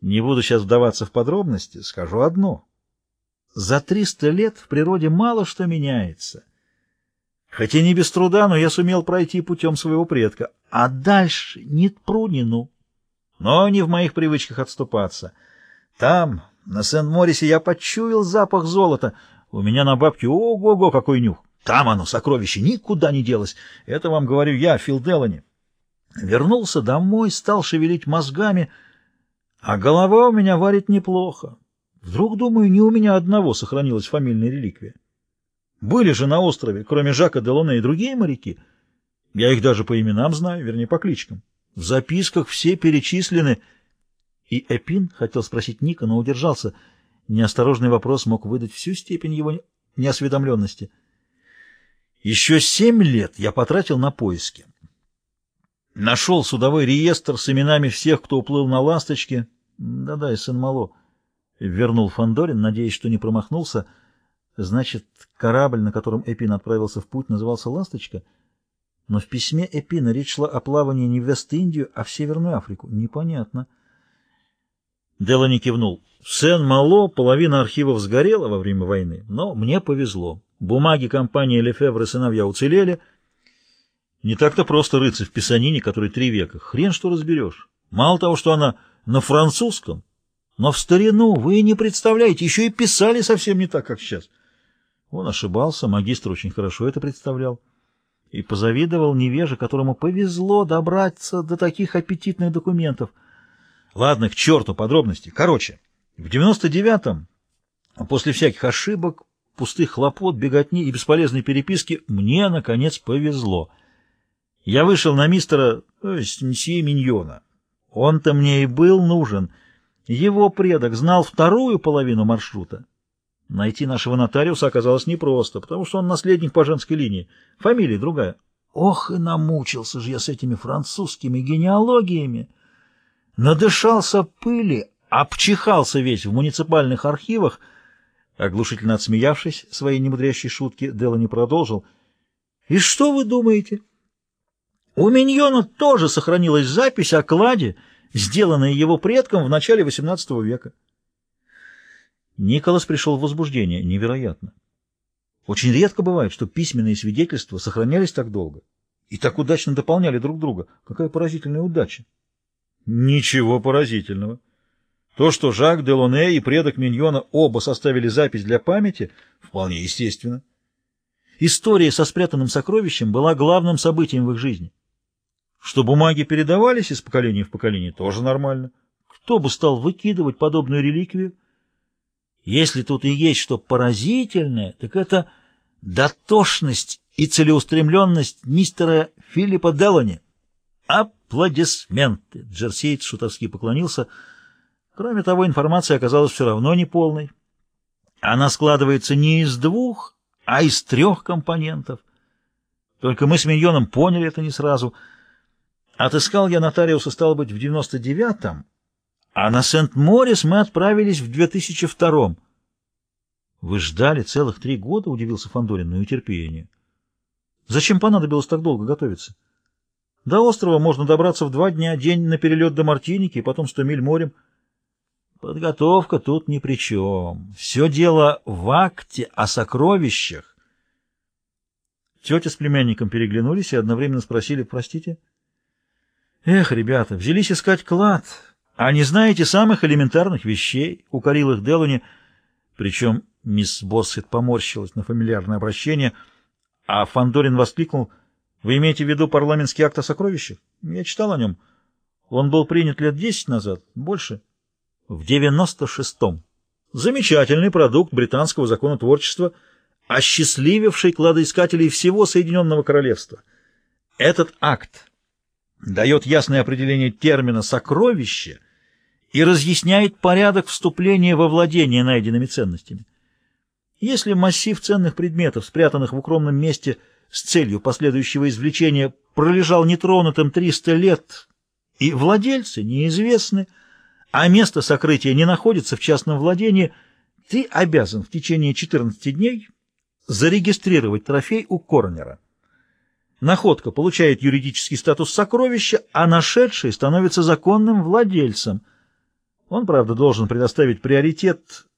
Не буду сейчас вдаваться в подробности, скажу одно. За триста лет в природе мало что меняется. Хотя не без труда, но я сумел пройти путем своего предка. А дальше ни пру, ни ну. Но не в моих привычках отступаться. Там, на Сент-Морисе, я почуял запах золота. У меня на бабке ого-го какой нюх. Там оно, сокровище, никуда не делось. Это вам говорю я, Фил Делани. Вернулся домой, стал шевелить мозгами, а голова у меня варит неплохо. Вдруг, думаю, не у меня одного сохранилась фамильная реликвия. Были же на острове, кроме Жака Делоне, и другие моряки. Я их даже по именам знаю, вернее, по кличкам. В записках все перечислены. И Эпин хотел спросить Ника, но удержался. Неосторожный вопрос мог выдать всю степень его неосведомленности. Еще семь лет я потратил на поиски. Нашел судовой реестр с именами всех, кто уплыл на «Ласточке». Да-да, и сын Мало. Вернул Фандорин, надеясь, что не промахнулся. Значит, корабль, на котором Эпин отправился в путь, назывался «Ласточка». Но в письме Эпина речь шла о плавании не в Вест-Индию, а в Северную Африку. Непонятно. Делани кивнул. В Сен-Мало половина архивов сгорела во время войны, но мне повезло. Бумаги компании Лефевр и сыновья уцелели. Не так-то просто рыться в писанине, которой три века. Хрен что разберешь. Мало того, что она на французском, но в старину, вы не представляете, еще и писали совсем не так, как сейчас. Он ошибался, магистр очень хорошо это представлял и позавидовал невеже, которому повезло добраться до таких аппетитных документов. Ладно, к черту подробности. Короче, в 99-м, после всяких ошибок, пустых хлопот, беготни и бесполезной переписки, мне, наконец, повезло. Я вышел на мистера, то есть мсье Миньона. Он-то мне и был нужен. Его предок знал вторую половину маршрута. Найти нашего нотариуса оказалось непросто, потому что он наследник по женской линии. Фамилия другая. Ох, и намучился же я с этими французскими генеалогиями. Надышался пыли, обчихался весь в муниципальных архивах. Оглушительно отсмеявшись своей немудрящей шутки, Делани продолжил. «И что вы думаете? У Миньона тоже сохранилась запись о кладе, сделанной его предком в начале XVIII века. Николас пришел в возбуждение. Невероятно. Очень редко бывает, что письменные свидетельства сохранялись так долго и так удачно дополняли друг друга. Какая поразительная удача! Ничего поразительного. То, что Жак Делоне и предок Миньона оба составили запись для памяти, вполне естественно. История со спрятанным сокровищем была главным событием в их жизни. Что бумаги передавались из поколения в поколение, тоже нормально. Кто бы стал выкидывать подобную реликвию, если тут и есть что поразительное, так это дотошность и целеустремленность мистера Филиппа Делани. Аплодисменты! Джерсейд шутовски поклонился. Кроме того, информация оказалась все равно неполной. Она складывается не из двух, а из трех компонентов. Только мы с Миньоном поняли это не сразу. Отыскал я нотариуса, стало быть, в девяносто девятом, а на Сент-Морис мы отправились в 2002-м. Вы ждали целых три года, удивился Фандорин, ну и терпение. Зачем понадобилось так долго готовиться? До острова можно добраться в два дня, день на перелет до Мартиники, и потом сто миль морем. Подготовка тут ни при чем. Все дело в акте о сокровищах. Тетя с племянником переглянулись и одновременно спросили, простите? Эх, ребята, взялись искать клад, а не знаете самых элементарных вещей, укорил их Делани, причем мисс Боссет поморщилась на фамильярное обращение, а Фандорин воскликнул, «Вы имеете в виду парламентский акт о сокровищах? Я читал о нем. Он был принят лет десять назад, больше, в девяносто шестом. Замечательный продукт британского законотворчества, осчастлививший кладоискателей всего Соединенного Королевства. Этот акт дает ясное определение термина «сокровище» и разъясняет порядок вступления во владение найденными ценностями. Если массив ценных предметов, спрятанных в укромном месте с целью последующего извлечения, пролежал нетронутым 300 лет, и владельцы неизвестны, а место сокрытия не находится в частном владении, ты обязан в течение 14 дней зарегистрировать трофей у коронера. Находка получает юридический статус сокровища, а нашедший становится законным владельцем – Он, правда, должен предоставить приоритет